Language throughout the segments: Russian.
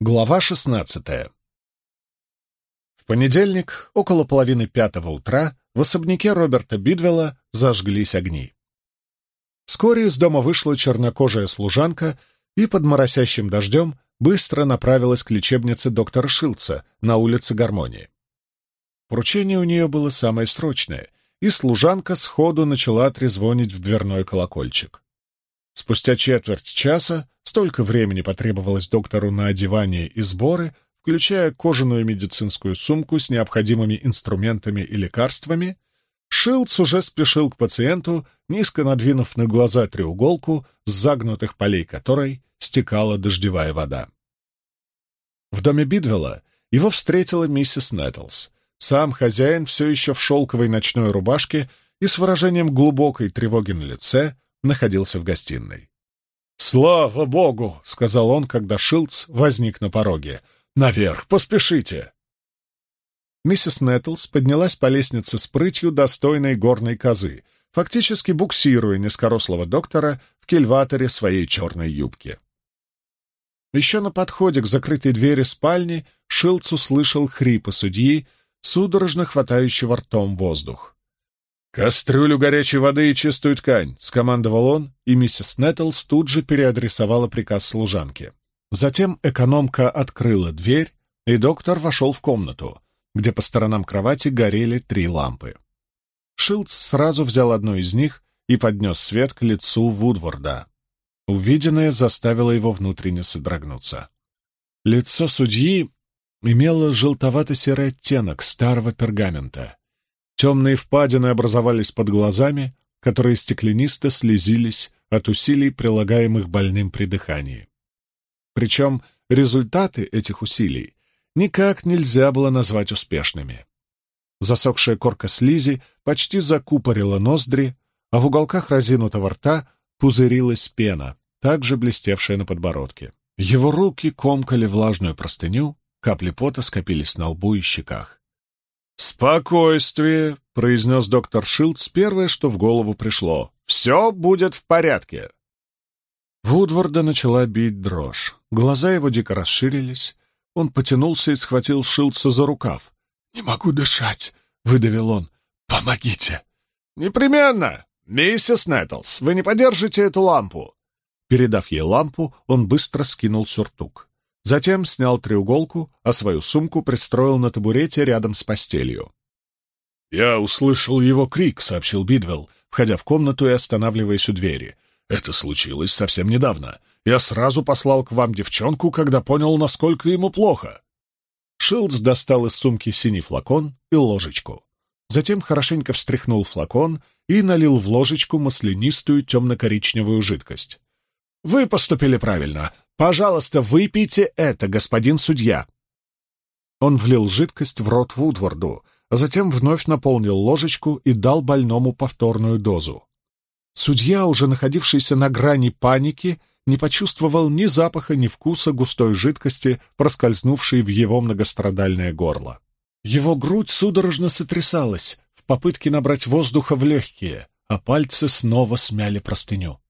Глава шестнадцатая. В понедельник, около половины пятого утра, в особняке Роберта Бидвелла зажглись огни. Вскоре из дома вышла чернокожая служанка и под моросящим дождем быстро направилась к лечебнице доктора Шилца на улице Гармонии. Поручение у нее было самое срочное, и служанка сходу начала трезвонить в дверной колокольчик. Спустя четверть часа Столько времени потребовалось доктору на одевание и сборы, включая кожаную медицинскую сумку с необходимыми инструментами и лекарствами. Шилдс уже спешил к пациенту, низко надвинув на глаза треуголку, с загнутых полей которой стекала дождевая вода. В доме Бидвелла его встретила миссис Нэттлс. Сам хозяин все еще в шелковой ночной рубашке и с выражением глубокой тревоги на лице находился в гостиной. «Слава богу!» — сказал он, когда Шилдс возник на пороге. «Наверх, поспешите!» Миссис Нэттлс поднялась по лестнице с прытью достойной горной козы, фактически буксируя низкорослого доктора в кельваторе своей черной юбки. Еще на подходе к закрытой двери спальни Шилдс услышал хрипы судьи, судорожно хватающего ртом воздух. «Кастрюлю горячей воды и чистую ткань», — скомандовал он, и миссис Нэттлс тут же переадресовала приказ служанке. Затем экономка открыла дверь, и доктор вошел в комнату, где по сторонам кровати горели три лампы. Шилдс сразу взял одну из них и поднес свет к лицу Вудворда. Увиденное заставило его внутренне содрогнуться. Лицо судьи имело желтовато-серый оттенок старого пергамента. Темные впадины образовались под глазами, которые стеклянисто слезились от усилий, прилагаемых больным при дыхании. Причем результаты этих усилий никак нельзя было назвать успешными. Засохшая корка слизи почти закупорила ноздри, а в уголках разинутого рта пузырилась пена, также блестевшая на подбородке. Его руки комкали влажную простыню, капли пота скопились на лбу и щеках. «Спокойствие», — произнес доктор Шилдс первое, что в голову пришло. «Все будет в порядке». Вудворда начала бить дрожь. Глаза его дико расширились. Он потянулся и схватил Шилдса за рукав. «Не могу дышать», — выдавил он. «Помогите». «Непременно! Миссис Нэттлс, вы не подержите эту лампу?» Передав ей лампу, он быстро скинул сюртук. Затем снял треуголку, а свою сумку пристроил на табурете рядом с постелью. «Я услышал его крик», — сообщил Бидвелл, входя в комнату и останавливаясь у двери. «Это случилось совсем недавно. Я сразу послал к вам девчонку, когда понял, насколько ему плохо». Шилдс достал из сумки синий флакон и ложечку. Затем хорошенько встряхнул флакон и налил в ложечку маслянистую темно-коричневую жидкость. «Вы поступили правильно. Пожалуйста, выпейте это, господин судья!» Он влил жидкость в рот Вудворду, а затем вновь наполнил ложечку и дал больному повторную дозу. Судья, уже находившийся на грани паники, не почувствовал ни запаха, ни вкуса густой жидкости, проскользнувшей в его многострадальное горло. Его грудь судорожно сотрясалась в попытке набрать воздуха в легкие, а пальцы снова смяли простыню.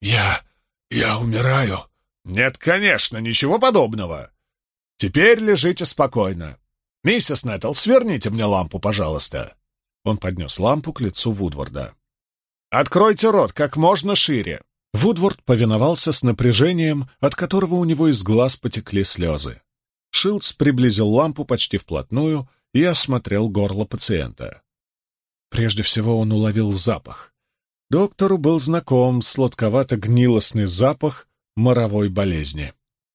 «Я... я умираю», «Нет, конечно, ничего подобного. Теперь лежите спокойно. Миссис Нэттл, сверните мне лампу, пожалуйста». Он поднес лампу к лицу Вудворда. «Откройте рот как можно шире». Вудворд повиновался с напряжением, от которого у него из глаз потекли слезы. Шилдс приблизил лампу почти вплотную и осмотрел горло пациента. Прежде всего он уловил запах. Доктору был знаком сладковато-гнилостный запах, моровой болезни,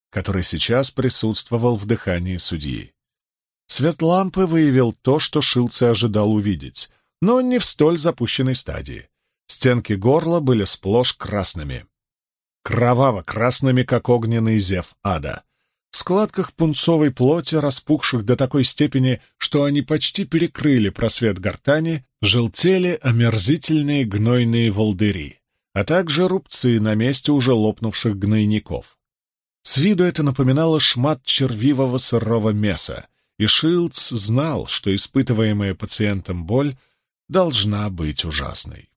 который сейчас присутствовал в дыхании судьи. Свет лампы выявил то, что Шилце ожидал увидеть, но не в столь запущенной стадии. Стенки горла были сплошь красными. Кроваво-красными, как огненный зев ада. В складках пунцовой плоти, распухших до такой степени, что они почти перекрыли просвет гортани, желтели омерзительные гнойные волдыри а также рубцы на месте уже лопнувших гнойников. С виду это напоминало шмат червивого сырого мяса, и Шилдс знал, что испытываемая пациентом боль должна быть ужасной.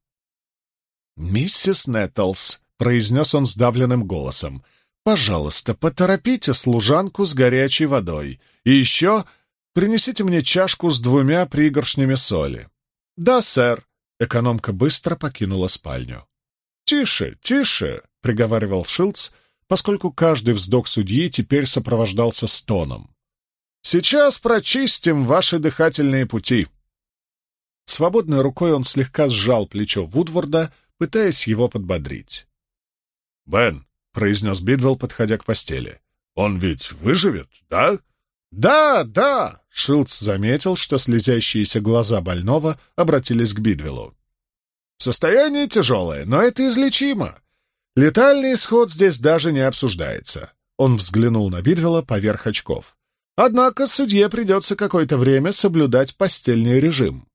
«Миссис Нэттлс», — произнес он сдавленным голосом, — Пожалуйста, поторопите служанку с горячей водой. И еще принесите мне чашку с двумя пригоршнями соли». «Да, сэр». Экономка быстро покинула спальню. «Тише, тише!» — приговаривал Шилдс, поскольку каждый вздох судьи теперь сопровождался стоном. «Сейчас прочистим ваши дыхательные пути». Свободной рукой он слегка сжал плечо Вудворда, пытаясь его подбодрить. «Бен», — произнес Бидвелл, подходя к постели, — «он ведь выживет, да?» «Да, да!» — Шилдс заметил, что слезящиеся глаза больного обратились к Бидвеллу. «Состояние тяжелое, но это излечимо. Летальный исход здесь даже не обсуждается». Он взглянул на Бидвелла поверх очков. «Однако судье придется какое-то время соблюдать постельный режим.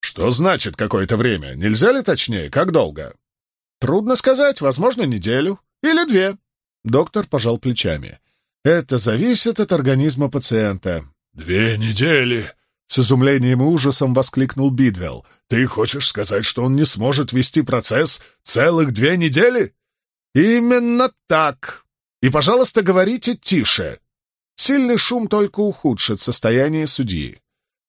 «Что значит какое-то время? Нельзя ли точнее? Как долго?» «Трудно сказать. Возможно, неделю. Или две». Доктор пожал плечами. «Это зависит от организма пациента». «Две недели!» С изумлением и ужасом воскликнул Бидвелл. «Ты хочешь сказать, что он не сможет вести процесс целых две недели?» «Именно так. И, пожалуйста, говорите тише. Сильный шум только ухудшит состояние судьи.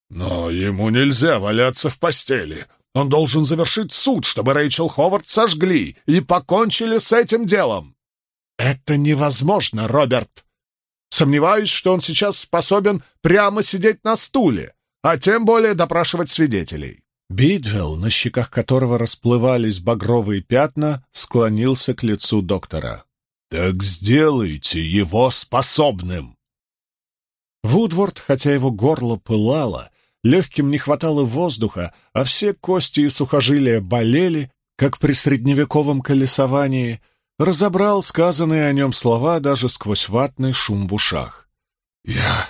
Но ему нельзя валяться в постели. Он должен завершить суд, чтобы Рэйчел Ховард сожгли и покончили с этим делом. Это невозможно, Роберт. Сомневаюсь, что он сейчас способен прямо сидеть на стуле, а тем более допрашивать свидетелей. Бидвелл, на щеках которого расплывались багровые пятна, склонился к лицу доктора. «Так сделайте его способным!» Вудворд, хотя его горло пылало, легким не хватало воздуха, а все кости и сухожилия болели, как при средневековом колесовании, разобрал сказанные о нем слова даже сквозь ватный шум в ушах. «Я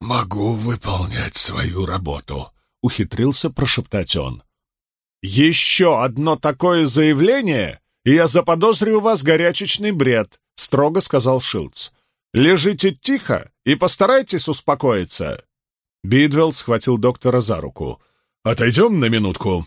могу выполнять свою работу», — ухитрился прошептать он. «Еще одно такое заявление, и я заподозрю вас горячечный бред», — строго сказал Шилдс. «Лежите тихо и постарайтесь успокоиться». Бидвелл схватил доктора за руку. «Отойдем на минутку!»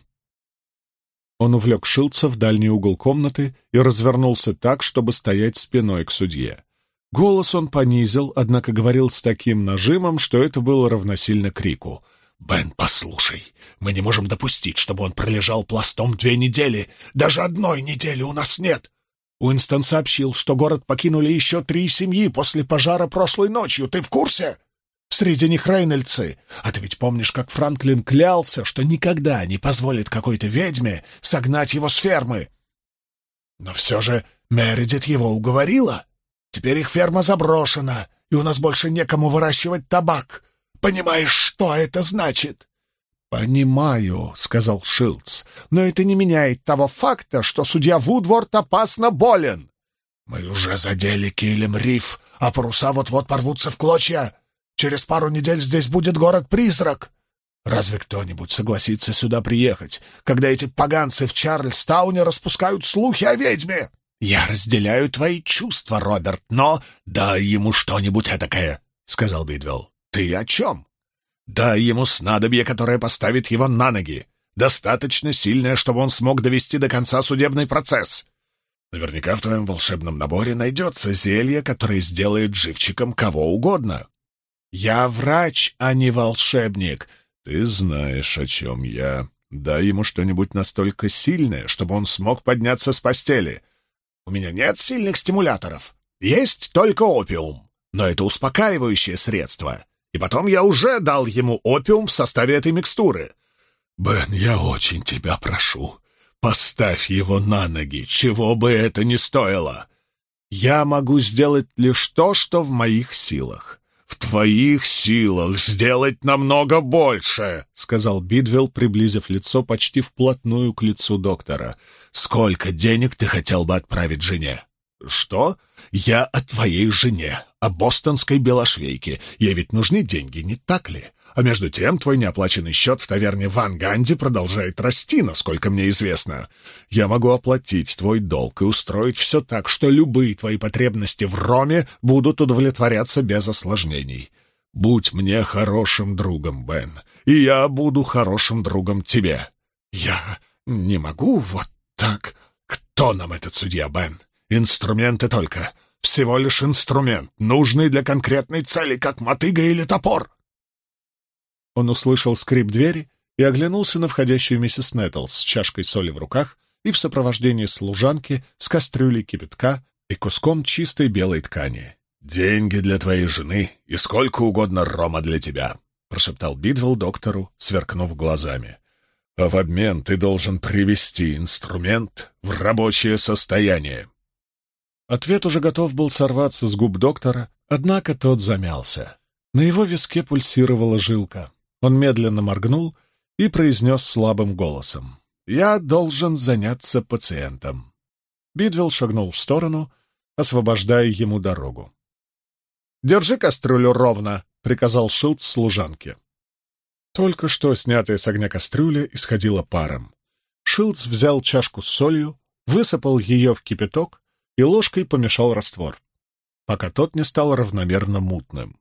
Он увлек Шилца в дальний угол комнаты и развернулся так, чтобы стоять спиной к судье. Голос он понизил, однако говорил с таким нажимом, что это было равносильно крику. «Бен, послушай, мы не можем допустить, чтобы он пролежал пластом две недели. Даже одной недели у нас нет. Уинстон сообщил, что город покинули еще три семьи после пожара прошлой ночью. Ты в курсе?» Среди них рейнольдцы. А ты ведь помнишь, как Франклин клялся, что никогда не позволит какой-то ведьме согнать его с фермы? Но все же Мередит его уговорила. Теперь их ферма заброшена, и у нас больше некому выращивать табак. Понимаешь, что это значит?» «Понимаю», — сказал Шилдс, — «но это не меняет того факта, что судья Вудворд опасно болен». «Мы уже задели килем риф, а паруса вот-вот порвутся в клочья. Через пару недель здесь будет город-призрак. Разве кто-нибудь согласится сюда приехать, когда эти поганцы в Чарльстауне распускают слухи о ведьме? Я разделяю твои чувства, Роберт, но дай ему что-нибудь этакое, — сказал Бидвелл. Ты о чем? Дай ему снадобье, которое поставит его на ноги. Достаточно сильное, чтобы он смог довести до конца судебный процесс. Наверняка в твоем волшебном наборе найдется зелье, которое сделает живчиком кого угодно. «Я врач, а не волшебник. Ты знаешь, о чем я. Дай ему что-нибудь настолько сильное, чтобы он смог подняться с постели. У меня нет сильных стимуляторов. Есть только опиум. Но это успокаивающее средство. И потом я уже дал ему опиум в составе этой микстуры. Бен, я очень тебя прошу. Поставь его на ноги, чего бы это ни стоило. Я могу сделать лишь то, что в моих силах. «В твоих силах сделать намного больше», — сказал Бидвелл, приблизив лицо почти вплотную к лицу доктора. «Сколько денег ты хотел бы отправить жене?» «Что? Я о твоей жене, о бостонской белошвейке. Ей ведь нужны деньги, не так ли? А между тем твой неоплаченный счет в таверне Ван Ганди продолжает расти, насколько мне известно. Я могу оплатить твой долг и устроить все так, что любые твои потребности в роме будут удовлетворяться без осложнений. Будь мне хорошим другом, Бен, и я буду хорошим другом тебе. Я не могу вот так. Кто нам этот судья, Бен? Инструменты только. всего лишь инструмент, нужный для конкретной цели, как мотыга или топор. Он услышал скрип двери и оглянулся на входящую миссис Нэттлс с чашкой соли в руках и в сопровождении служанки с кастрюлей кипятка и куском чистой белой ткани. «Деньги для твоей жены и сколько угодно рома для тебя», — прошептал Бидвелл доктору, сверкнув глазами. «А в обмен ты должен привести инструмент в рабочее состояние». Ответ уже готов был сорваться с губ доктора, однако тот замялся. На его виске пульсировала жилка. Он медленно моргнул и произнес слабым голосом. «Я должен заняться пациентом». Бидвелл шагнул в сторону, освобождая ему дорогу. «Держи кастрюлю ровно», — приказал Шилд служанке. Только что снятая с огня кастрюля исходила паром. Шилдс взял чашку с солью, высыпал ее в кипяток и ложкой помешал раствор, пока тот не стал равномерно мутным.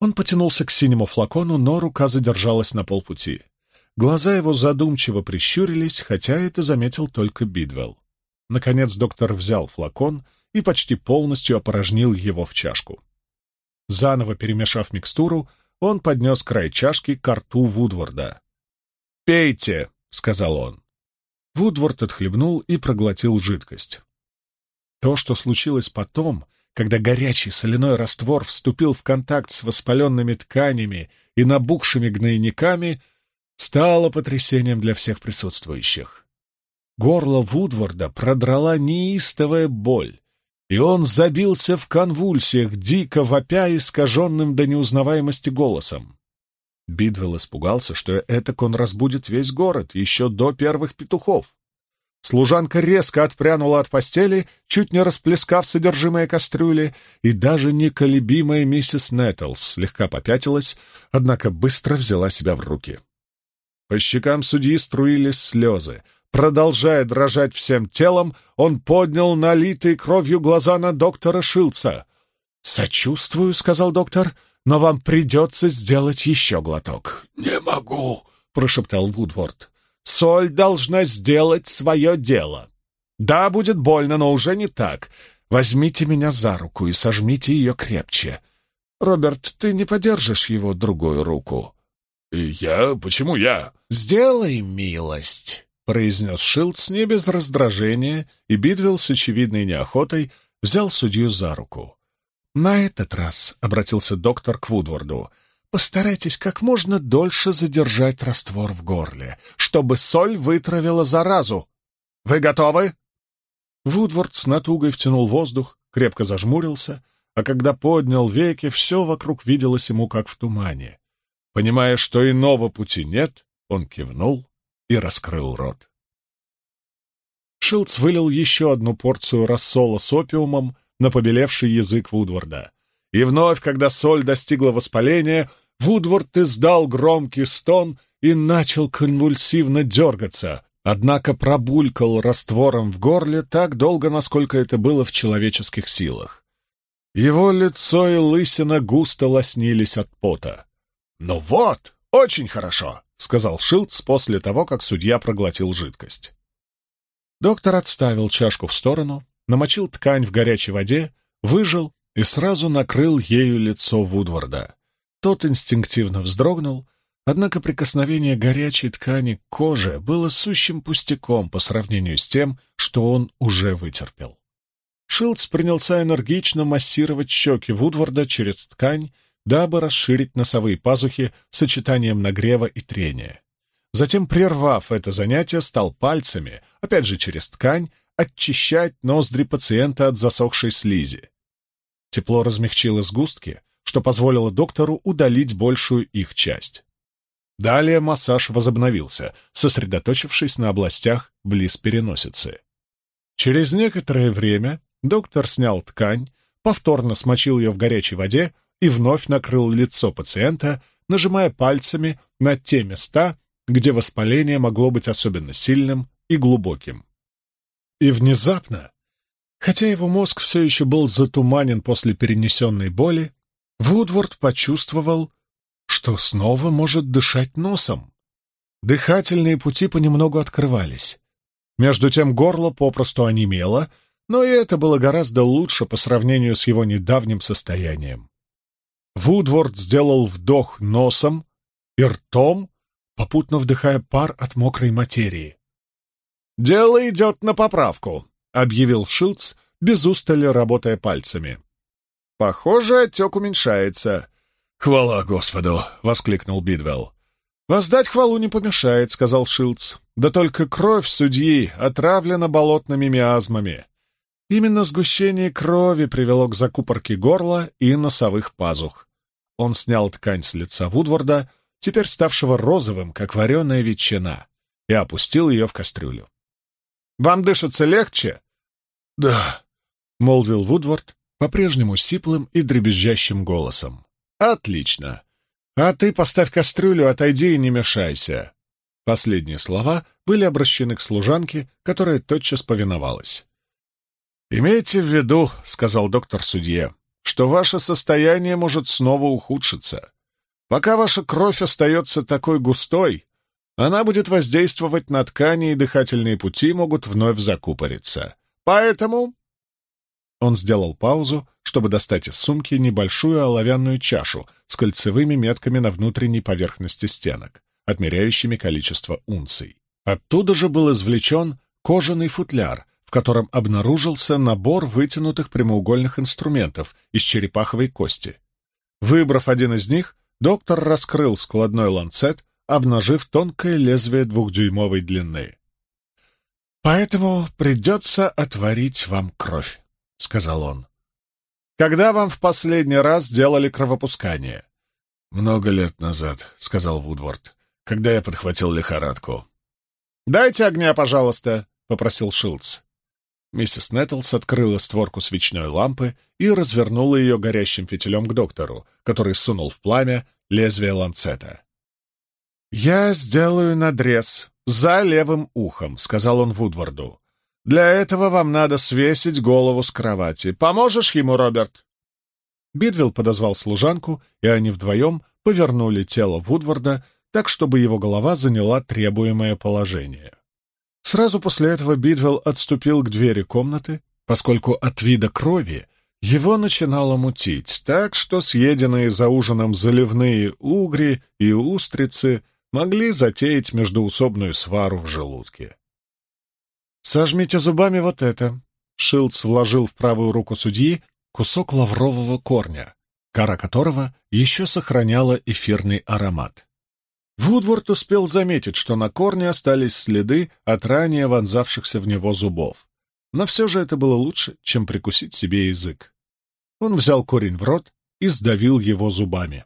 Он потянулся к синему флакону, но рука задержалась на полпути. Глаза его задумчиво прищурились, хотя это заметил только Бидвелл. Наконец доктор взял флакон и почти полностью опорожнил его в чашку. Заново перемешав микстуру, он поднес край чашки к рту Вудворда. «Пейте!» — сказал он. Вудворд отхлебнул и проглотил жидкость. То, что случилось потом, когда горячий соляной раствор вступил в контакт с воспаленными тканями и набухшими гнойниками, стало потрясением для всех присутствующих. Горло Вудворда продрала неистовая боль, и он забился в конвульсиях, дико вопя искаженным до неузнаваемости голосом. Бидвелл испугался, что этак он разбудит весь город еще до первых петухов. Служанка резко отпрянула от постели, чуть не расплескав содержимое кастрюли, и даже неколебимая миссис Нэттлс слегка попятилась, однако быстро взяла себя в руки. По щекам судьи струились слезы. Продолжая дрожать всем телом, он поднял налитые кровью глаза на доктора Шилца. «Сочувствую», — сказал доктор, — «но вам придется сделать еще глоток». «Не могу», — прошептал Вудворд. Соль должна сделать свое дело. Да, будет больно, но уже не так. Возьмите меня за руку и сожмите ее крепче. Роберт, ты не подержишь его другую руку?» «Я? Почему я?» «Сделай милость», — произнес Шилдс не без раздражения, и Бидвилл с очевидной неохотой взял судью за руку. «На этот раз», — обратился доктор к Вудворду, — Постарайтесь как можно дольше задержать раствор в горле, чтобы соль вытравила заразу. Вы готовы?» Вудворд с натугой втянул воздух, крепко зажмурился, а когда поднял веки, все вокруг виделось ему как в тумане. Понимая, что иного пути нет, он кивнул и раскрыл рот. Шилдс вылил еще одну порцию рассола с опиумом на побелевший язык Вудворда. И вновь, когда соль достигла воспаления, Вудворд издал громкий стон и начал конвульсивно дергаться, однако пробулькал раствором в горле так долго, насколько это было в человеческих силах. Его лицо и лысина густо лоснились от пота. «Ну вот, очень хорошо», — сказал Шилдс после того, как судья проглотил жидкость. Доктор отставил чашку в сторону, намочил ткань в горячей воде, выжил и сразу накрыл ею лицо Вудворда. Тот инстинктивно вздрогнул, однако прикосновение горячей ткани к коже было сущим пустяком по сравнению с тем, что он уже вытерпел. Шилдс принялся энергично массировать щеки Вудварда через ткань, дабы расширить носовые пазухи сочетанием нагрева и трения. Затем, прервав это занятие, стал пальцами, опять же через ткань, очищать ноздри пациента от засохшей слизи. Тепло размягчило сгустки, что позволило доктору удалить большую их часть. Далее массаж возобновился, сосредоточившись на областях близ переносицы. Через некоторое время доктор снял ткань, повторно смочил ее в горячей воде и вновь накрыл лицо пациента, нажимая пальцами на те места, где воспаление могло быть особенно сильным и глубоким. И внезапно, хотя его мозг все еще был затуманен после перенесенной боли, Вудворд почувствовал, что снова может дышать носом. Дыхательные пути понемногу открывались. Между тем горло попросту онемело, но и это было гораздо лучше по сравнению с его недавним состоянием. Вудворд сделал вдох носом и ртом, попутно вдыхая пар от мокрой материи. «Дело идет на поправку», — объявил Шилдс, без устали работая пальцами. «Похоже, отек уменьшается». «Хвала Господу!» — воскликнул Бидвелл. «Воздать хвалу не помешает», — сказал Шилдс. «Да только кровь судьи отравлена болотными миазмами. Именно сгущение крови привело к закупорке горла и носовых пазух. Он снял ткань с лица Вудворда, теперь ставшего розовым, как вареная ветчина, и опустил ее в кастрюлю. «Вам дышится легче?» «Да», — молвил Вудворд по-прежнему сиплым и дребезжащим голосом. «Отлично. А ты поставь кастрюлю, отойди и не мешайся». Последние слова были обращены к служанке, которая тотчас повиновалась. «Имейте в виду, — сказал доктор судье, — что ваше состояние может снова ухудшиться. Пока ваша кровь остается такой густой, она будет воздействовать на ткани, и дыхательные пути могут вновь закупориться. Поэтому...» Он сделал паузу, чтобы достать из сумки небольшую оловянную чашу с кольцевыми метками на внутренней поверхности стенок, отмеряющими количество унций. Оттуда же был извлечен кожаный футляр — котором обнаружился набор вытянутых прямоугольных инструментов из черепаховой кости. Выбрав один из них, доктор раскрыл складной ланцет, обнажив тонкое лезвие двухдюймовой длины. «Поэтому придется отварить вам кровь», — сказал он. «Когда вам в последний раз делали кровопускание?» «Много лет назад», — сказал Вудворд, — «когда я подхватил лихорадку». «Дайте огня, пожалуйста», — попросил Шилдс. Миссис Нэттлс открыла створку свечной лампы и развернула ее горящим фитилем к доктору, который сунул в пламя лезвие ланцета. «Я сделаю надрез за левым ухом», — сказал он Вудварду. «Для этого вам надо свесить голову с кровати. Поможешь ему, Роберт?» Бидвилл подозвал служанку, и они вдвоем повернули тело Вудварда так, чтобы его голова заняла требуемое положение. Сразу после этого Бидвелл отступил к двери комнаты, поскольку от вида крови его начинало мутить, так что съеденные за ужином заливные угри и устрицы могли затеять междуусобную свару в желудке. «Сожмите зубами вот это», — Шилдс вложил в правую руку судьи кусок лаврового корня, кора которого еще сохраняла эфирный аромат. Вудворд успел заметить, что на корне остались следы от ранее вонзавшихся в него зубов. Но все же это было лучше, чем прикусить себе язык. Он взял корень в рот и сдавил его зубами.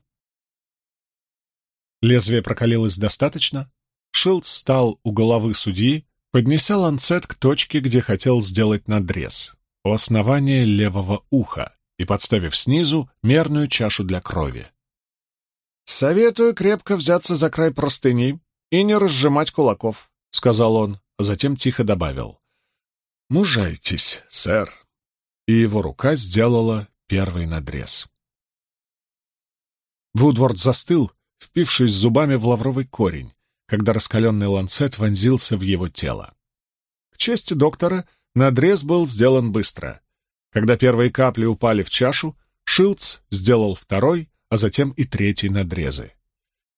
Лезвие прокалилось достаточно. Шилд стал у головы судьи, поднеся ланцет к точке, где хотел сделать надрез, у основания левого уха, и подставив снизу мерную чашу для крови. «Советую крепко взяться за край простыни и не разжимать кулаков», — сказал он, а затем тихо добавил. «Мужайтесь, сэр». И его рука сделала первый надрез. Вудворд застыл, впившись зубами в лавровый корень, когда раскаленный ланцет вонзился в его тело. К чести доктора, надрез был сделан быстро. Когда первые капли упали в чашу, Шилдс сделал второй, а затем и третий надрезы.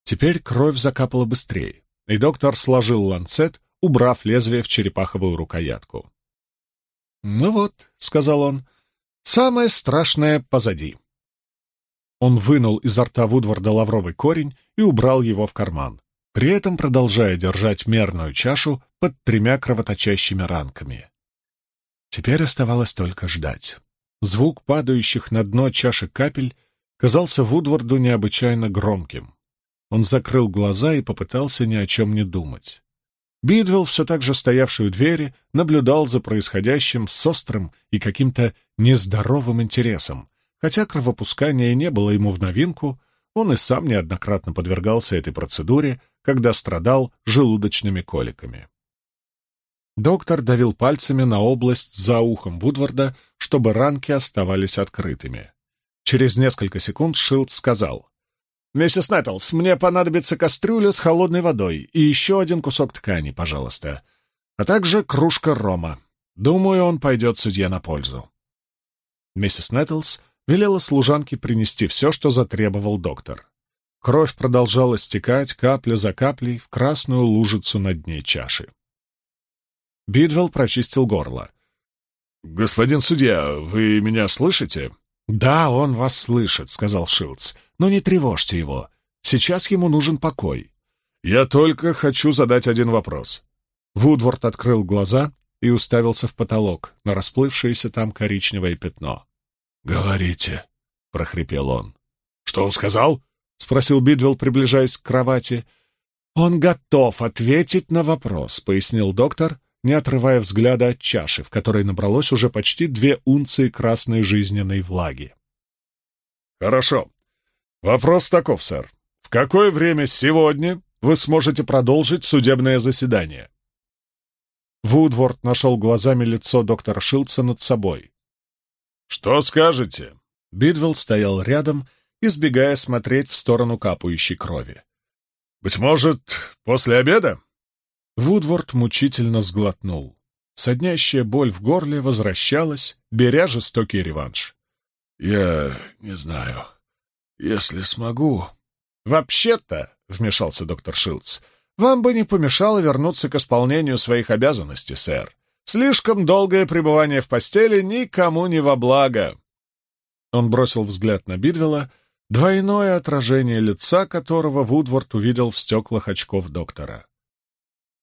Теперь кровь закапала быстрее, и доктор сложил ланцет, убрав лезвие в черепаховую рукоятку. «Ну вот», — сказал он, — «самое страшное позади». Он вынул изо рта Вудварда лавровый корень и убрал его в карман, при этом продолжая держать мерную чашу под тремя кровоточащими ранками. Теперь оставалось только ждать. Звук падающих на дно чаши капель казался Вудварду необычайно громким. Он закрыл глаза и попытался ни о чем не думать. Бидвелл, все так же стоявший у двери, наблюдал за происходящим с острым и каким-то нездоровым интересом. Хотя кровопускание не было ему в новинку, он и сам неоднократно подвергался этой процедуре, когда страдал желудочными коликами. Доктор давил пальцами на область за ухом Вудварда, чтобы ранки оставались открытыми. Через несколько секунд Шилд сказал. «Миссис Нэттлс, мне понадобится кастрюля с холодной водой и еще один кусок ткани, пожалуйста, а также кружка рома. Думаю, он пойдет судье на пользу. Миссис Нэттлс велела служанке принести все, что затребовал доктор. Кровь продолжала стекать капля за каплей в красную лужицу на дне чаши. Бидвелл прочистил горло. «Господин судья, вы меня слышите?» «Да, он вас слышит», — сказал Шилдс. «Но не тревожьте его. Сейчас ему нужен покой». «Я только хочу задать один вопрос». Вудворд открыл глаза и уставился в потолок на расплывшееся там коричневое пятно. «Говорите», — прохрипел он. «Что он сказал?» — спросил Бидвелл, приближаясь к кровати. «Он готов ответить на вопрос», — пояснил доктор, не отрывая взгляда от чаши, в которой набралось уже почти две унции красной жизненной влаги. «Хорошо. Вопрос таков, сэр. В какое время сегодня вы сможете продолжить судебное заседание?» Вудворд нашел глазами лицо доктора Шилдса над собой. «Что скажете?» Бидвелл стоял рядом, избегая смотреть в сторону капающей крови. «Быть может, после обеда?» Вудворд мучительно сглотнул. Соднящая боль в горле возвращалась, беря жестокий реванш. «Я не знаю. Если смогу...» «Вообще-то», — вмешался доктор Шилдс, — «вам бы не помешало вернуться к исполнению своих обязанностей, сэр. Слишком долгое пребывание в постели никому не во благо». Он бросил взгляд на Бидвелла, двойное отражение лица которого Вудворд увидел в стеклах очков доктора.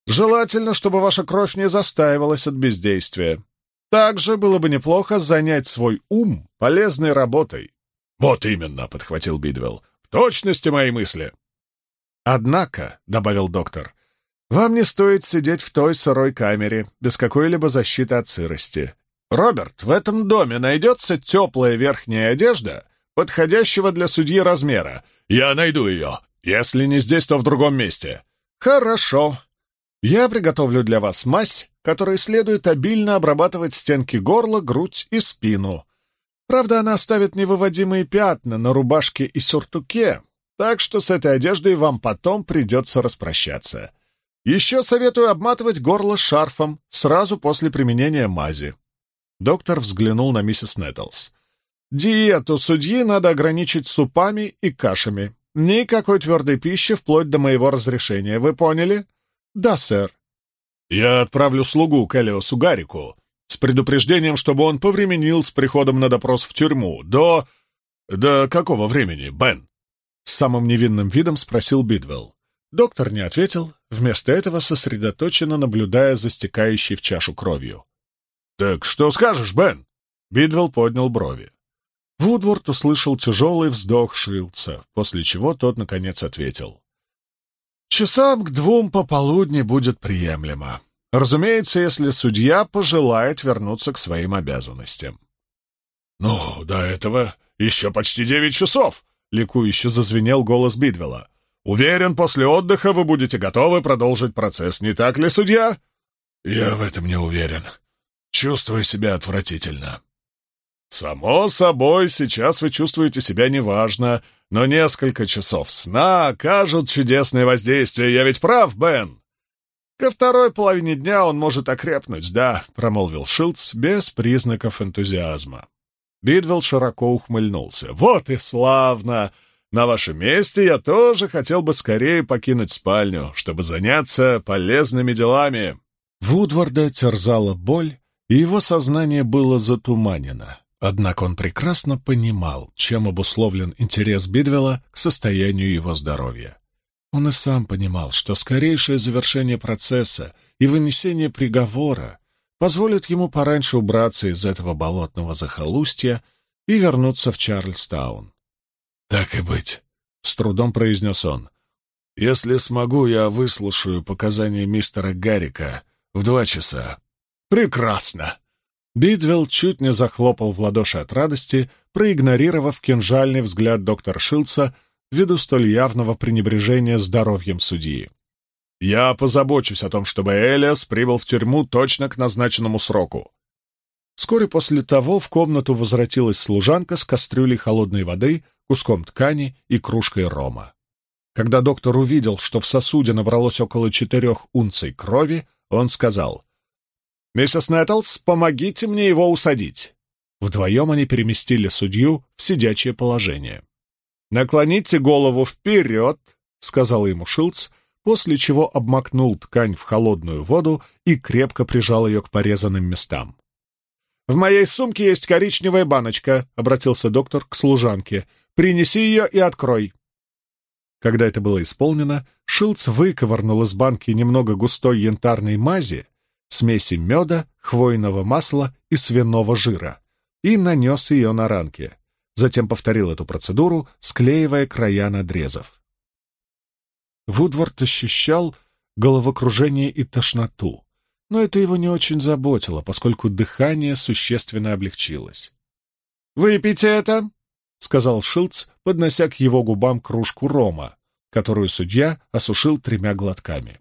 Желательно, чтобы ваша кровь не застаивалась от бездействия. Также было бы неплохо занять свой ум полезной работой. — Вот именно, — подхватил Бидвелл, — в точности мои мысли. — Однако, — добавил доктор, — вам не стоит сидеть в той сырой камере, без какой-либо защиты от сырости. Роберт, в этом доме найдется теплая верхняя одежда, подходящего для судьи размера. Я найду ее. Если не здесь, то в другом месте. Хорошо. Я приготовлю для вас мазь, которой следует обильно обрабатывать стенки горла, грудь и спину. Правда, она оставит невыводимые пятна на рубашке и сюртуке, так что с этой одеждой вам потом придется распрощаться. Еще советую обматывать горло шарфом сразу после применения мази. Доктор взглянул на миссис Нэттлс. «Диету судьи надо ограничить супами и кашами. Никакой твердой пищи вплоть до моего разрешения. Вы поняли?» «Да, сэр». «Я отправлю слугу к Элиосу Гарику с предупреждением, чтобы он повременил с приходом на допрос в тюрьму. До... до какого времени, Бен?» С самым невинным видом спросил Бидвелл. Доктор не ответил, вместо этого сосредоточенно наблюдая за стекающей в чашу кровью. «Так что скажешь, Бен?» Бидвелл поднял брови. Вудворд услышал тяжелый вздох Шилдса, после чего тот, наконец, ответил. Часам к двум пополудни будет приемлемо. Разумеется, если судья пожелает вернуться к своим обязанностям. «Ну, до этого еще почти девять часов!» — ликующе зазвенел голос Бидвелла. «Уверен, после отдыха вы будете готовы продолжить процесс, не так ли, судья?» «Я в этом не уверен. Чувствую себя отвратительно». «Само собой, сейчас вы чувствуете себя неважно, но несколько часов сна окажут чудесное воздействие. Я ведь прав, Бен?» «Ко второй половине дня он может окрепнуть, да», — промолвил Шилдс без признаков энтузиазма. Бидвелл широко ухмыльнулся. «Вот и славно! На вашем месте я тоже хотел бы скорее покинуть спальню, чтобы заняться полезными делами». Вудварда терзала боль, и его сознание было затуманено. Однако он прекрасно понимал, чем обусловлен интерес Бидвелла к состоянию его здоровья. Он и сам понимал, что скорейшее завершение процесса и вынесение приговора позволит ему пораньше убраться из этого болотного захолустья и вернуться в Чарльстаун. «Так и быть», — с трудом произнес он. «Если смогу, я выслушаю показания мистера Гаррика в два часа». «Прекрасно!» Бидвелл чуть не захлопал в ладоши от радости, проигнорировав кинжальный взгляд доктора Шилца ввиду столь явного пренебрежения здоровьем судьи. «Я позабочусь о том, чтобы Элиас прибыл в тюрьму точно к назначенному сроку». Вскоре после того в комнату возвратилась служанка с кастрюлей холодной воды, куском ткани и кружкой рома. Когда доктор увидел, что в сосуде набралось около четырех унций крови, он сказал, «Миссис Нэттлс, помогите мне его усадить!» Вдвоем они переместили судью в сидячее положение. «Наклоните голову вперед», — сказал ему Шилдс, после чего обмакнул ткань в холодную воду и крепко прижал ее к порезанным местам. «В моей сумке есть коричневая баночка», — обратился доктор к служанке. «Принеси ее и открой». Когда это было исполнено, Шилдс выковырнул из банки немного густой янтарной мази, смеси меда, хвойного масла и свиного жира, и нанес ее на ранки. Затем повторил эту процедуру, склеивая края надрезов. Вудвард ощущал головокружение и тошноту, но это его не очень заботило, поскольку дыхание существенно облегчилось. «Выпейте это!» — сказал Шилдс, поднося к его губам кружку рома, которую судья осушил тремя глотками.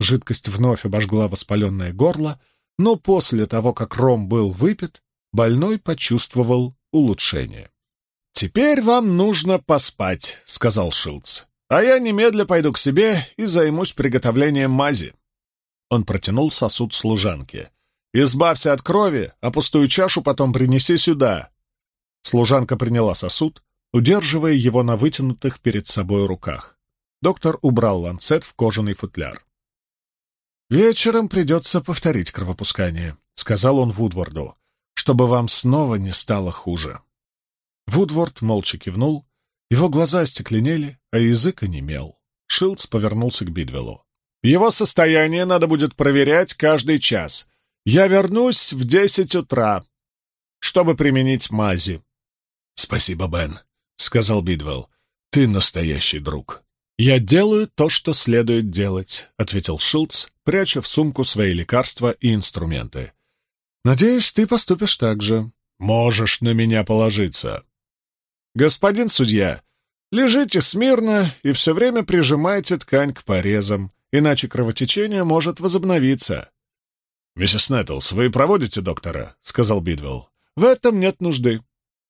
Жидкость вновь обожгла воспаленное горло, но после того, как ром был выпит, больной почувствовал улучшение. «Теперь вам нужно поспать», — сказал Шилдс. «А я немедля пойду к себе и займусь приготовлением мази». Он протянул сосуд служанке. «Избавься от крови, а пустую чашу потом принеси сюда». Служанка приняла сосуд, удерживая его на вытянутых перед собой руках. Доктор убрал ланцет в кожаный футляр. «Вечером придется повторить кровопускание», — сказал он Вудворду чтобы вам снова не стало хуже». Вудворд молча кивнул, его глаза остекленели, а язык онемел. Шилдс повернулся к Бидвеллу. «Его состояние надо будет проверять каждый час. Я вернусь в десять утра, чтобы применить мази». «Спасибо, Бен», — сказал Бидвелл. «Ты настоящий друг». «Я делаю то, что следует делать», — ответил Шилдс, пряча в сумку свои лекарства и инструменты. Надеюсь, ты поступишь так же. Можешь на меня положиться. Господин судья, лежите смирно и все время прижимайте ткань к порезам, иначе кровотечение может возобновиться. «Миссис Нэттлс, вы проводите доктора?» — сказал Бидвелл. «В этом нет нужды».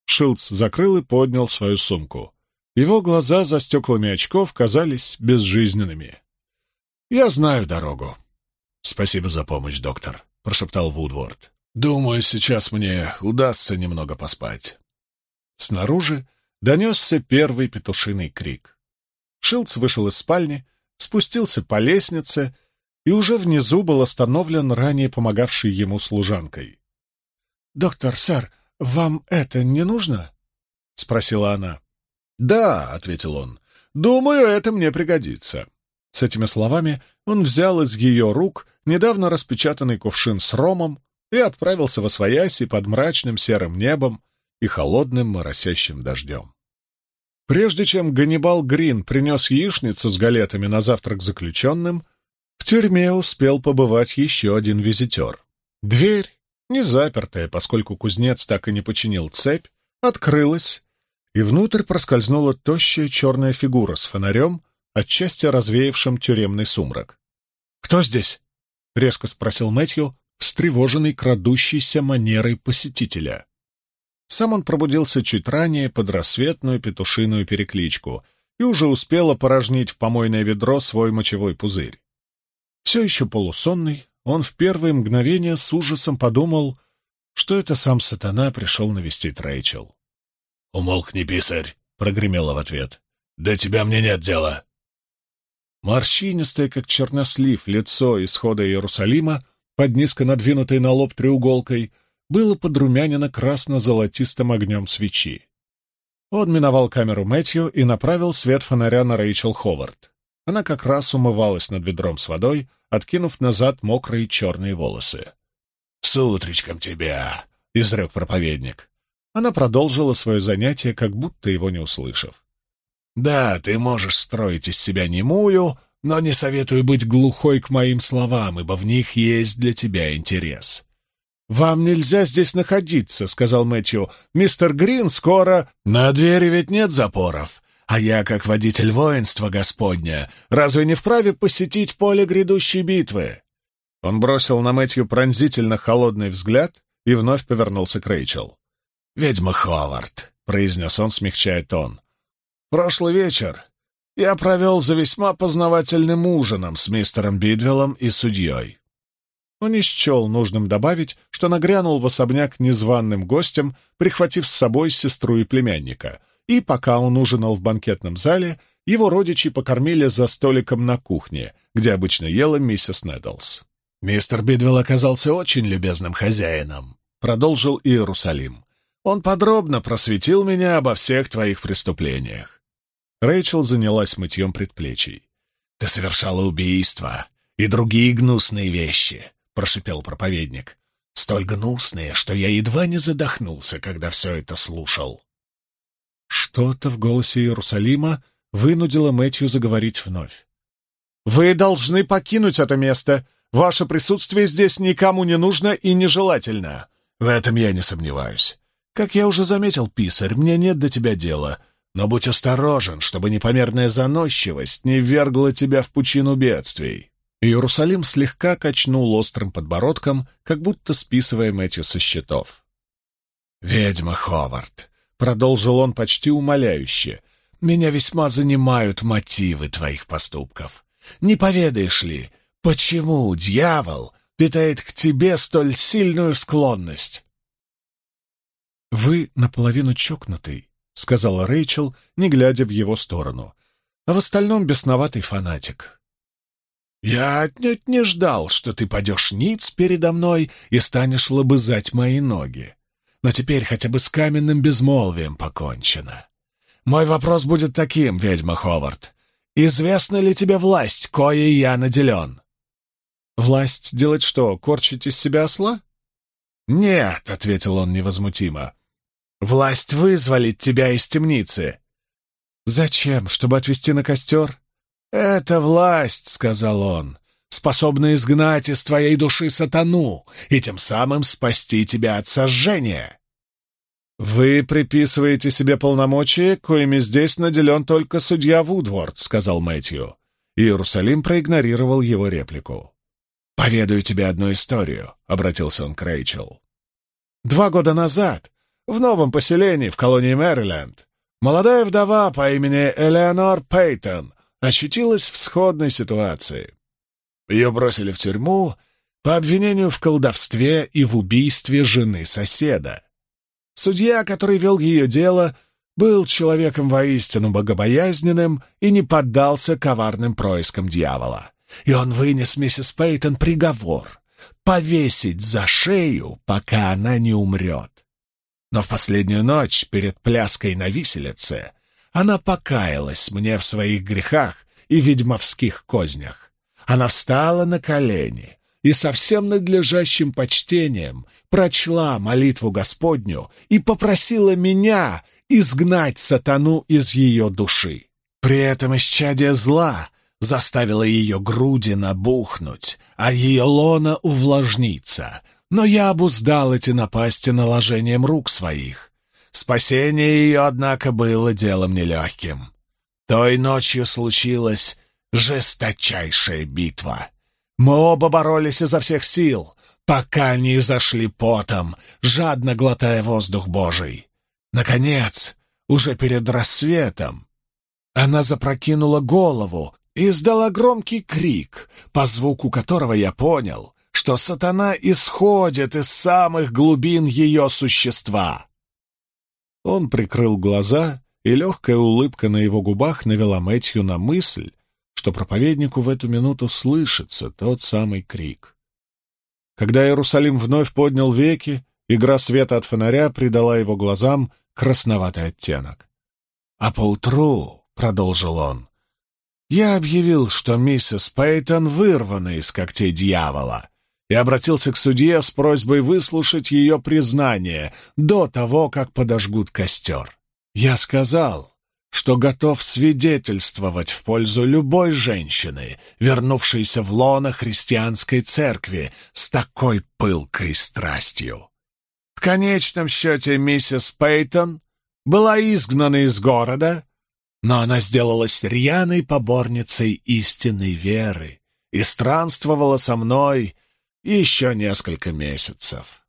Шилдс закрыл и поднял свою сумку. Его глаза за стеклами очков казались безжизненными. «Я знаю дорогу». «Спасибо за помощь, доктор», — прошептал Вудворд. Думаю, сейчас мне удастся немного поспать. Снаружи донесся первый петушиный крик. Шилдс вышел из спальни, спустился по лестнице и уже внизу был остановлен ранее помогавшей ему служанкой. «Доктор, сэр, вам это не нужно?» — спросила она. «Да», — ответил он, — «думаю, это мне пригодится». С этими словами он взял из ее рук недавно распечатанный кувшин с ромом, и отправился во свояси под мрачным серым небом и холодным моросящим дождем. Прежде чем Ганнибал Грин принес яичницу с галетами на завтрак заключенным, в тюрьме успел побывать еще один визитер. Дверь, не запертая, поскольку кузнец так и не починил цепь, открылась, и внутрь проскользнула тощая черная фигура с фонарем, отчасти развеявшим тюремный сумрак. «Кто здесь?» — резко спросил Мэтью, встревоженный крадущейся манерой посетителя. Сам он пробудился чуть ранее под рассветную петушиную перекличку и уже успел опорожнить в помойное ведро свой мочевой пузырь. Все еще полусонный, он в первые мгновения с ужасом подумал, что это сам сатана пришел навестить Рэйчел. «Умолкни, писарь!» — прогремело в ответ. «До тебя мне нет дела!» Морщинистое, как чернослив, лицо исхода Иерусалима под низко надвинутой на лоб треуголкой, было подрумянено красно-золотистым огнем свечи. Он миновал камеру Мэтью и направил свет фонаря на Рэйчел Ховард. Она как раз умывалась над ведром с водой, откинув назад мокрые черные волосы. «С утречком тебя!» — изрек проповедник. Она продолжила свое занятие, как будто его не услышав. «Да, ты можешь строить из себя немую, но не советую быть глухой к моим словам, ибо в них есть для тебя интерес». «Вам нельзя здесь находиться», — сказал Мэтью. «Мистер Грин скоро...» «На двери ведь нет запоров, а я, как водитель воинства Господня, разве не вправе посетить поле грядущей битвы?» Он бросил на Мэтью пронзительно холодный взгляд и вновь повернулся к Рэйчел. «Ведьма Ховард», — произнес он, смягчая тон. «Прошлый вечер я провел за весьма познавательным ужином с мистером Бидвеллом и судьей. Он не счел нужным добавить, что нагрянул в особняк незваным гостем, прихватив с собой сестру и племянника, и пока он ужинал в банкетном зале, его родичи покормили за столиком на кухне, где обычно ела миссис Недлс. «Мистер Бидвелл оказался очень любезным хозяином», — продолжил Иерусалим. «Он подробно просветил меня обо всех твоих преступлениях». Рэйчел занялась мытьем предплечий. «Ты совершала убийства и другие гнусные вещи», — прошипел проповедник. «Столь гнусные, что я едва не задохнулся, когда все это слушал». Что-то в голосе Иерусалима вынудило Мэтью заговорить вновь. «Вы должны покинуть это место. Ваше присутствие здесь никому не нужно и нежелательно». «В этом я не сомневаюсь. Как я уже заметил, писарь, мне нет до тебя дела. Но будь осторожен, чтобы непомерная заносчивость не ввергла тебя в пучину бедствий». Иерусалим слегка качнул острым подбородком, как будто списывая Мэтью со счетов. «Ведьма Ховард», — продолжил он почти умоляюще, — «меня весьма занимают мотивы твоих поступков. Не поведаешь ли, почему дьявол питает к тебе столь сильную склонность?» «Вы наполовину чокнутый», — сказала Рэйчел, не глядя в его сторону. «А в остальном бесноватый фанатик». «Я отнюдь не ждал, что ты падешь ниц передо мной и станешь лобызать мои ноги. Но теперь хотя бы с каменным безмолвием покончено. Мой вопрос будет таким, ведьма Ховард. Известна ли тебе власть, коей я наделен?» «Власть делать что, корчить из себя осла?» «Нет», — ответил он невозмутимо. «Власть вызволить тебя из темницы». «Зачем? Чтобы отвезти на костер?» «Это власть», — сказал он, — «способна изгнать из твоей души сатану и тем самым спасти тебя от сожжения». «Вы приписываете себе полномочия, коими здесь наделен только судья Вудворд», — сказал Мэтью. Иерусалим проигнорировал его реплику. «Поведаю тебе одну историю», — обратился он к Рэйчел. «Два года назад, в новом поселении в колонии Мэриленд, молодая вдова по имени Элеонор Пейтон очутилась в сходной ситуации. Ее бросили в тюрьму по обвинению в колдовстве и в убийстве жены соседа. Судья, который вел ее дело, был человеком воистину богобоязненным и не поддался коварным проискам дьявола. И он вынес миссис Пейтон приговор — повесить за шею, пока она не умрет. Но в последнюю ночь перед пляской на виселице она покаялась мне в своих грехах и ведьмовских кознях. Она встала на колени и со всем надлежащим почтением прочла молитву Господню и попросила меня изгнать сатану из ее души. При этом исчадие зла заставило ее груди набухнуть, а ее лона увлажниться, но я обуздал эти напасти наложением рук своих. Спасение ее, однако, было делом нелегким. Той ночью случилась жесточайшая битва. Мы оба боролись изо всех сил, пока не изошли потом, жадно глотая воздух Божий. Наконец, уже перед рассветом, она запрокинула голову и издала громкий крик, по звуку которого я понял, что сатана исходит из самых глубин ее существа. Он прикрыл глаза, и легкая улыбка на его губах навела Мэтью на мысль, что проповеднику в эту минуту слышится тот самый крик. Когда Иерусалим вновь поднял веки, игра света от фонаря придала его глазам красноватый оттенок. «А поутру», — продолжил он, — «я объявил, что миссис Пейтон вырвана из когтей дьявола, и обратился к судье с просьбой выслушать ее признание до того, как подожгут костер. Я сказал, что готов свидетельствовать в пользу любой женщины, вернувшейся в лоно христианской церкви с такой пылкой страстью. В конечном счете миссис Пейтон была изгнана из города, но она сделалась рьяной поборницей истинной веры и странствовала со мной еще несколько месяцев.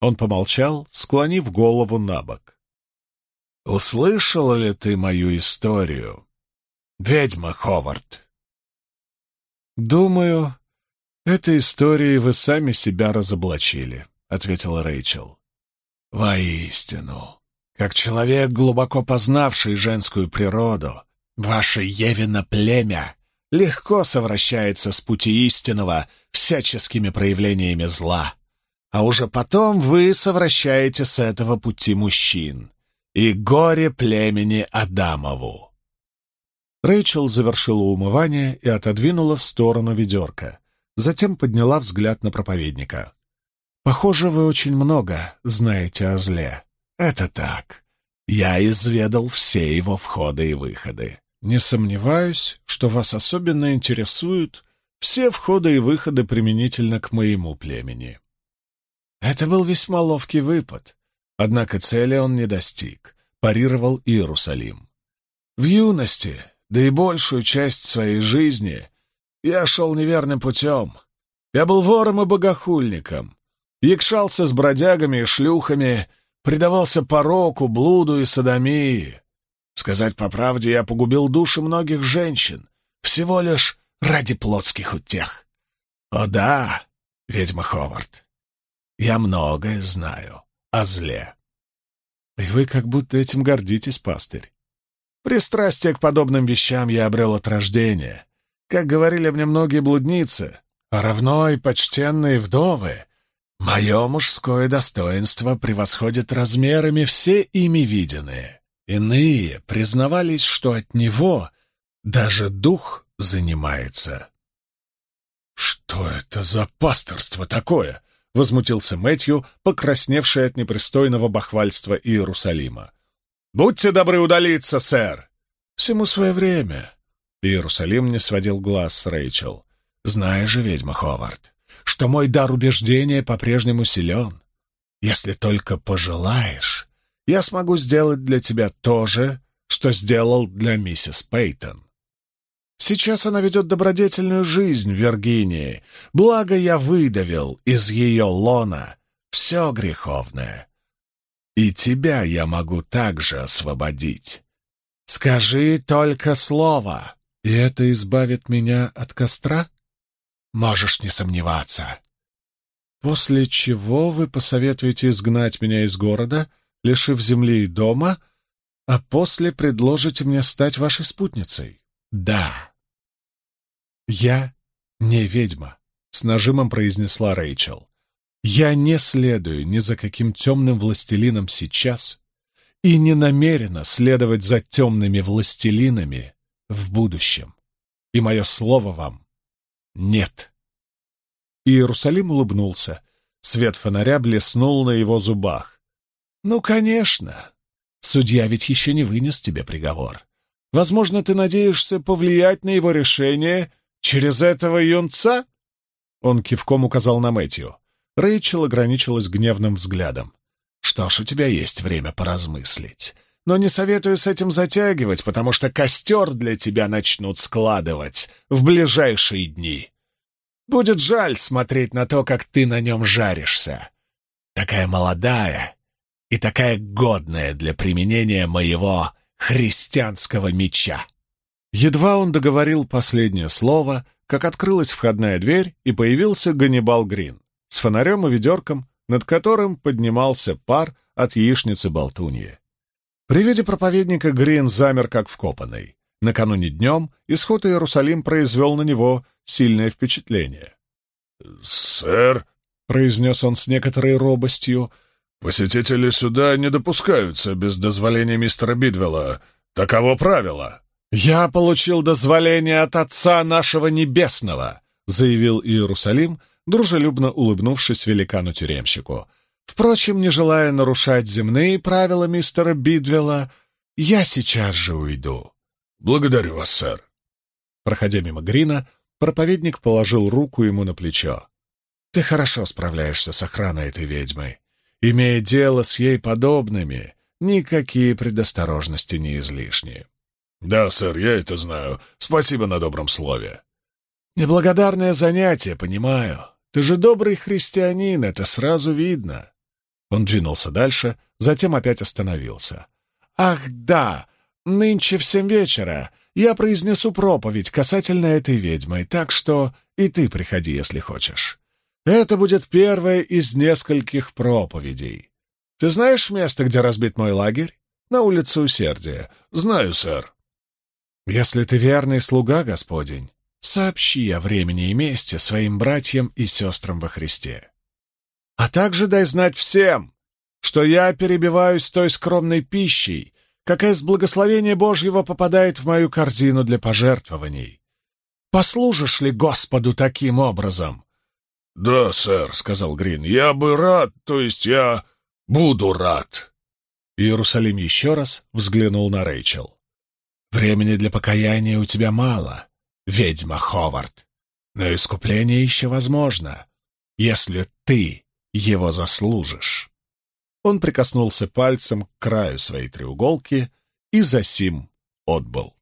Он помолчал, склонив голову на бок. «Услышала ли ты мою историю, ведьма Ховард?» «Думаю, «Этой историей вы сами себя разоблачили», — ответила Рэйчел. «Воистину, как человек, глубоко познавший женскую природу, ваше Евино племя легко совращается с пути истинного всяческими проявлениями зла, а уже потом вы совращаете с этого пути мужчин и горе племени Адамову». Рэйчел завершила умывание и отодвинула в сторону ведерко, затем подняла взгляд на проповедника. «Похоже, вы очень много знаете о зле». «Это так. Я изведал все его входы и выходы». «Не сомневаюсь, что вас особенно интересуют все входы и выходы применительно к моему племени». Это был весьма ловкий выпад, однако цели он не достиг, парировал Иерусалим. В юности, да и большую часть своей жизни, я шел неверным путем. Я был вором и богохульником, якшался с бродягами и шлюхами, предавался пороку, блуду и садомии. Сказать по правде, я погубил души многих женщин, всего лишь ради плотских утех. О да, ведьма Ховард, я многое знаю о зле. И вы как будто этим гордитесь, пастырь. Пристрастие к подобным вещам я обрел от рождения. Как говорили мне многие блудницы, равно и почтенные вдовы, мое мужское достоинство превосходит размерами все ими виденные. Иные признавались, что от него даже дух занимается. «Что это за пасторство такое?» — возмутился Мэтью, покрасневший от непристойного бахвальства Иерусалима. «Будьте добры удалиться, сэр!» «Всему свое время!» Иерусалим не сводил глаз с Рэйчел. «Знаешь же, ведьма Ховард, что мой дар убеждения по-прежнему силен. Если только пожелаешь, я смогу сделать для тебя то же, что сделал для миссис Пейтон. Сейчас она ведет добродетельную жизнь в Виргинии, благо я выдавил из ее лона все греховное. И тебя я могу также освободить. Скажи только слово, и это избавит меня от костра? Можешь не сомневаться. После чего вы посоветуете изгнать меня из города, лишив земли и дома, а после предложите мне стать вашей спутницей? Да. Я не ведьма, с нажимом произнесла Рэйчел. Я не следую ни за каким темным властелином сейчас и не намерена следовать за темными властелинами в будущем. И мое слово вам — нет. Иерусалим улыбнулся. Свет фонаря блеснул на его зубах. «Ну, конечно. Судья ведь еще не вынес тебе приговор. Возможно, ты надеешься повлиять на его решение через этого юнца?» Он кивком указал на Мэтью. Рэйчел ограничилась гневным взглядом. «Что ж, у тебя есть время поразмыслить. Но не советую с этим затягивать, потому что костер для тебя начнут складывать в ближайшие дни. Будет жаль смотреть на то, как ты на нем жаришься. Такая молодая и такая годная для применения моего христианского меча». Едва он договорил последнее слово, как открылась входная дверь, и появился Ганнибал Грин с фонарем и ведерком, над которым поднимался пар от яичницы болтуньи. При виде проповедника Грин замер как вкопанный. Накануне днем исход Иерусалим произвел на него сильное впечатление. «Сэр», — произнес он с некоторой робостью, — «посетители сюда не допускаются без дозволения мистера Бидвелла. Таково правило». «Я получил дозволение от Отца нашего Небесного», — заявил Иерусалим, дружелюбно улыбнувшись великану-тюремщику. «Впрочем, не желая нарушать земные правила мистера Бидвелла, я сейчас же уйду». «Благодарю вас, сэр». Проходя мимо Грина, проповедник положил руку ему на плечо. «Ты хорошо справляешься с охраной этой ведьмы. Имея дело с ей подобными, никакие предосторожности не излишни». «Да, сэр, я это знаю. Спасибо на добром слове». «Неблагодарное занятие, понимаю. Ты же добрый христианин, это сразу видно». Он двинулся дальше, затем опять остановился. «Ах, да! Нынче в семь вечера я произнесу проповедь касательно этой ведьмы, так что и ты приходи, если хочешь. Это будет первая из нескольких проповедей. Ты знаешь место, где разбит мой лагерь? На улице Усердия. Знаю, сэр. Если ты верный слуга, Господень, сообщи о времени и месте своим братьям и сестрам во Христе. А также дай знать всем, что я перебиваюсь той скромной пищей, какая с благословения Божьего попадает в мою корзину для пожертвований. Послужишь ли Господу таким образом?» «Да, сэр», — сказал Грин, — «я бы рад, то есть я буду рад». Иерусалим еще раз взглянул на Рэйчел. «Времени для покаяния у тебя мало, ведьма Ховард, но искупление еще возможно, если ты его заслужишь». Он прикоснулся пальцем к краю своей треуголки и засим отбыл.